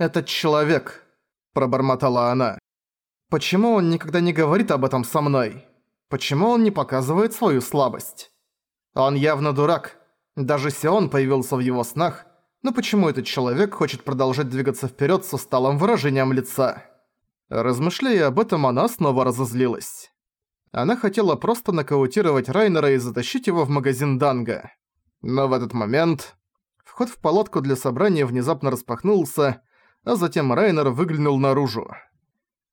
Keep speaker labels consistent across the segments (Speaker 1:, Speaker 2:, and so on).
Speaker 1: «Этот человек», – пробормотала она. «Почему он никогда не говорит об этом со мной? Почему он не показывает свою слабость? Он явно дурак. Даже Сион появился в его снах, но почему этот человек хочет продолжать двигаться вперед с усталым выражением лица?» Размышляя об этом, она снова разозлилась. Она хотела просто нокаутировать Райнера и затащить его в магазин Данга. Но в этот момент вход в палатку для собрания внезапно распахнулся, а затем Райнер выглянул наружу.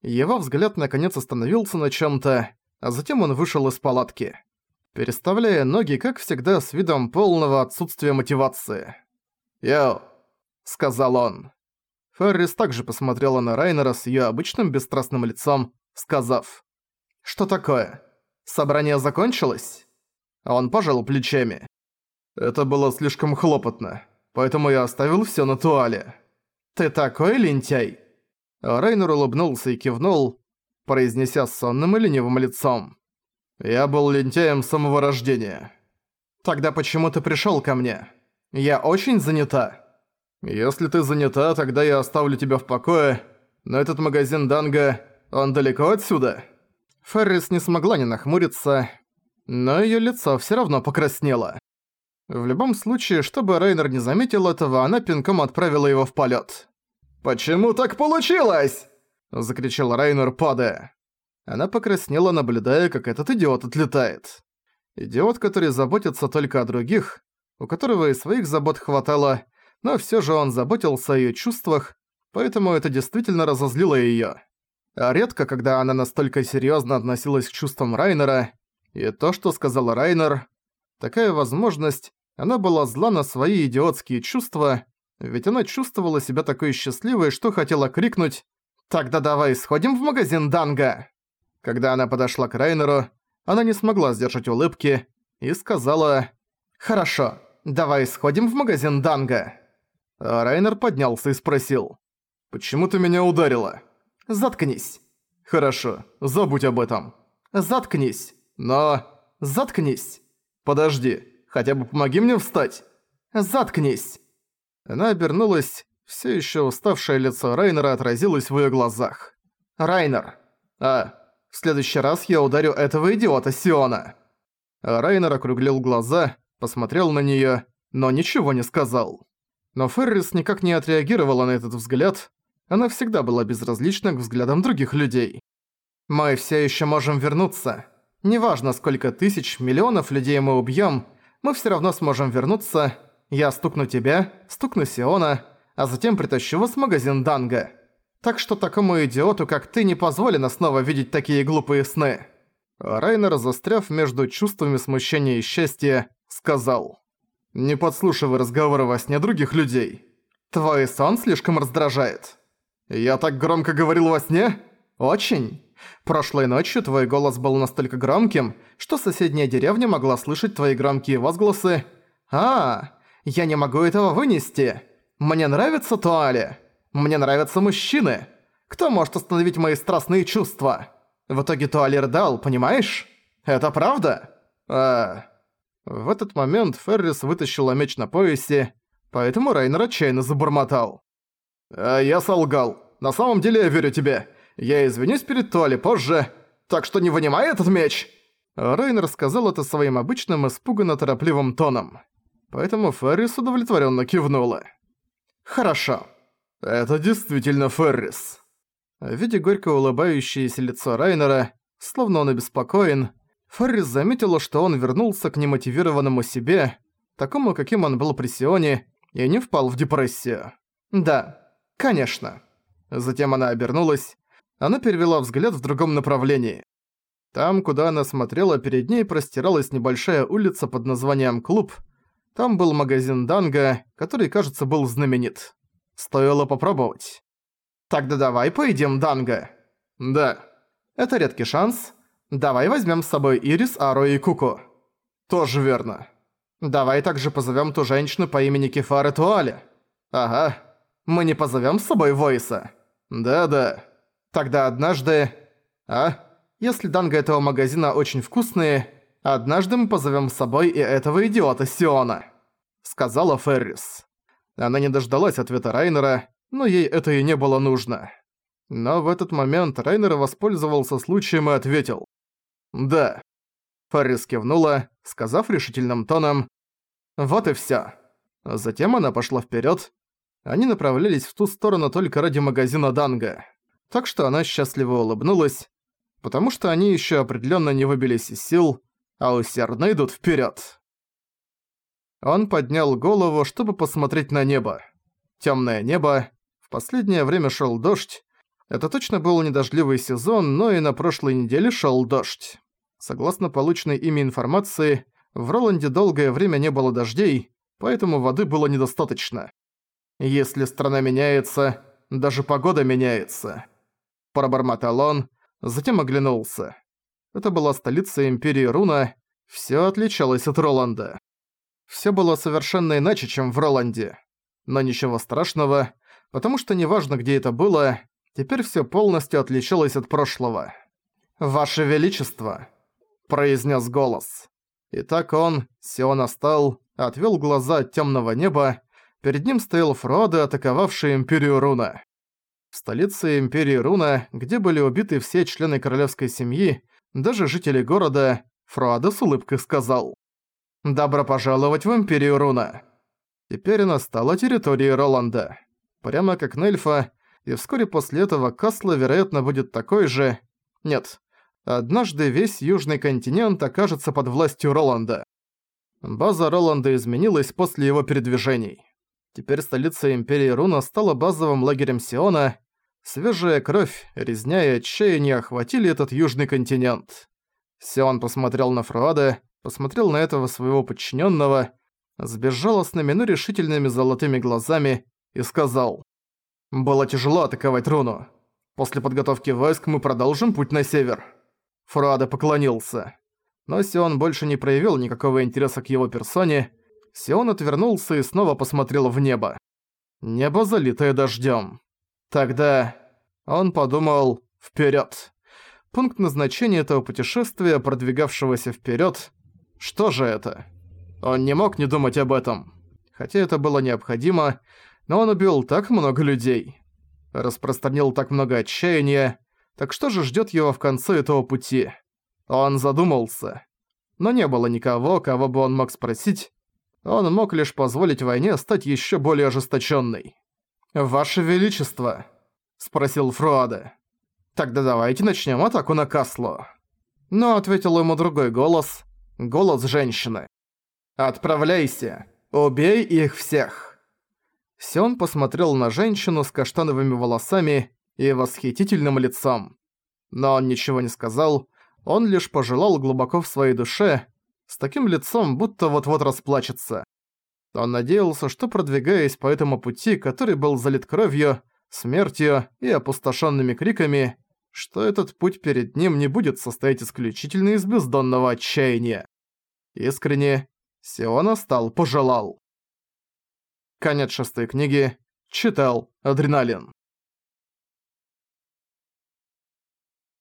Speaker 1: Его взгляд наконец остановился на чём-то, а затем он вышел из палатки, переставляя ноги, как всегда, с видом полного отсутствия мотивации. «Йоу», — сказал он. Феррис также посмотрела на Райнера с её обычным бесстрастным лицом, сказав «Что такое? Собрание закончилось?» Он пожал плечами. «Это было слишком хлопотно, поэтому я оставил всё на туале». «Ты такой лентяй?» Райнер улыбнулся и кивнул, произнеся сонным и ленивым лицом. «Я был лентяем с самого рождения». «Тогда почему ты пришёл ко мне? Я очень занята». «Если ты занята, тогда я оставлю тебя в покое, но этот магазин Данга, он далеко отсюда?» Феррис не смогла не нахмуриться, но её лицо всё равно покраснело. В любом случае, чтобы Рейнер не заметил этого, она пинком отправила его в полёт. «Почему так получилось?» – закричал Рейнер, падая. Она покраснела, наблюдая, как этот идиот отлетает. Идиот, который заботится только о других, у которого и своих забот хватало, но всё же он заботился о её чувствах, поэтому это действительно разозлило её. А редко, когда она настолько серьёзно относилась к чувствам Райнера, и то, что сказал Райнер, такая возможность, она была зла на свои идиотские чувства, ведь она чувствовала себя такой счастливой, что хотела крикнуть «Тогда давай сходим в магазин Данга!». Когда она подошла к Райнеру, она не смогла сдержать улыбки и сказала «Хорошо, давай сходим в магазин Данга». А Райнер поднялся и спросил «Почему ты меня ударила?» Заткнись. Хорошо, забудь об этом. Заткнись. Но... Заткнись. Подожди, хотя бы помоги мне встать. Заткнись. Она обернулась, все еще уставшее лицо Райнера отразилось в ее глазах. Райнер. А, в следующий раз я ударю этого идиота Сиона. А Райнер округлил глаза, посмотрел на нее, но ничего не сказал. Но Феррис никак не отреагировала на этот взгляд, она всегда была безразлична к взглядам других людей. «Мы все еще можем вернуться. Неважно, сколько тысяч, миллионов людей мы убьем, мы все равно сможем вернуться. Я стукну тебя, стукну Сиона, а затем притащу вас в магазин Данга. Так что такому идиоту, как ты, не позволено снова видеть такие глупые сны». Райнер, застряв между чувствами смущения и счастья, сказал. «Не подслушивай разговоры во сне других людей. Твой сон слишком раздражает». «Я так громко говорил во сне?» «Очень. Прошлой ночью твой голос был настолько громким, что соседняя деревня могла слышать твои громкие возгласы. А, я не могу этого вынести. Мне нравится туале. Мне нравятся мужчины. Кто может остановить мои страстные чувства? В итоге туале рыдал, понимаешь? Это правда?» «А...» В этот момент Феррис вытащила меч на поясе, поэтому Райнер отчаянно забормотал. «А я солгал. На самом деле я верю тебе. Я извинюсь перед Толи позже. Так что не вынимай этот меч!» Рейнер сказал это своим обычным испуганно-торопливым тоном. Поэтому Феррис удовлетворенно кивнула. «Хорошо. Это действительно Феррис». Видя горько улыбающееся лицо Райнера, словно он обеспокоен, Феррис заметила, что он вернулся к немотивированному себе, такому, каким он был при Сионе, и не впал в депрессию. «Да, «Конечно». Затем она обернулась. Она перевела взгляд в другом направлении. Там, куда она смотрела, перед ней простиралась небольшая улица под названием «Клуб». Там был магазин Данга, который, кажется, был знаменит. Стоило попробовать. «Тогда давай поедим Данга». «Да». «Это редкий шанс. Давай возьмем с собой Ирис, Аро и Куку». «Тоже верно». «Давай также позовем ту женщину по имени Кефары Туале». «Ага, мы не позовем с собой Войса? Да-да. Тогда однажды... А? Если данго этого магазина очень вкусные, однажды мы позовем с собой и этого идиота Сиона. Сказала Феррис. Она не дождалась ответа Райнера, но ей это и не было нужно. Но в этот момент Райнер воспользовался случаем и ответил. «Да». Фаррис кивнула, сказав решительным тоном «Вот и всё». Затем она пошла вперёд. Они направлялись в ту сторону только ради магазина Данга. Так что она счастливо улыбнулась, потому что они ещё определённо не выбились из сил, а усердно идут вперёд. Он поднял голову, чтобы посмотреть на небо. Тёмное небо. В последнее время шёл дождь. Это точно был недождливый сезон, но и на прошлой неделе шёл дождь. Согласно полученной ими информации, в Роланде долгое время не было дождей, поэтому воды было недостаточно. Если страна меняется, даже погода меняется. Пробормотал он, затем оглянулся. Это была столица Империи Руна, всё отличалось от Роланда. Всё было совершенно иначе, чем в Роланде. Но ничего страшного, потому что неважно, где это было, теперь всё полностью отличалось от прошлого. «Ваше Величество!» – произнес голос. И так он, Сион стал, отвел глаза от темного неба, перед ним стоял Фродо, атаковавший Империю Руна. Столице Империи Руна, где были убиты все члены королевской семьи, даже жители города, Фродо с улыбкой сказал «Добро пожаловать в Империю Руна». Теперь она стала территорией Роланда. Прямо как Нельфа, и вскоре после этого Касла, вероятно, будет такой же... Нет, однажды весь Южный континент окажется под властью Роланда. База Роланда изменилась после его передвижений. Теперь столица Империи Руна стала базовым лагерем Сиона. Свежая кровь, резня и отчаяние охватили этот Южный континент. Сион посмотрел на Фруада, посмотрел на этого своего подчиненного, с безжалостными, но решительными золотыми глазами и сказал «Было тяжело атаковать Руну. После подготовки войск мы продолжим путь на север». Фруада поклонился. Но Сион больше не проявил никакого интереса к его персоне. Сион отвернулся и снова посмотрел в небо. Небо, залитое дождем. Тогда он подумал «Вперед!». Пункт назначения этого путешествия, продвигавшегося вперед. Что же это? Он не мог не думать об этом. Хотя это было необходимо, но он убил так много людей. Распространил так много отчаяния, так что же ждёт его в конце этого пути? Он задумался. Но не было никого, кого бы он мог спросить. Он мог лишь позволить войне стать ещё более ожесточённой. «Ваше Величество», — спросил Фруаде. «Тогда давайте начнём атаку на Касло». Но ответил ему другой голос, голос женщины. «Отправляйся, убей их всех». Сион посмотрел на женщину с каштановыми волосами и восхитительным лицом. Но он ничего не сказал, он лишь пожелал глубоко в своей душе, с таким лицом, будто вот-вот расплачется. Он надеялся, что продвигаясь по этому пути, который был залит кровью, смертью и опустошенными криками, что этот путь перед ним не будет состоять исключительно из бездонного отчаяния. Искренне, Сиона стал пожелал. Конец шестой книги. Читал Адреналин.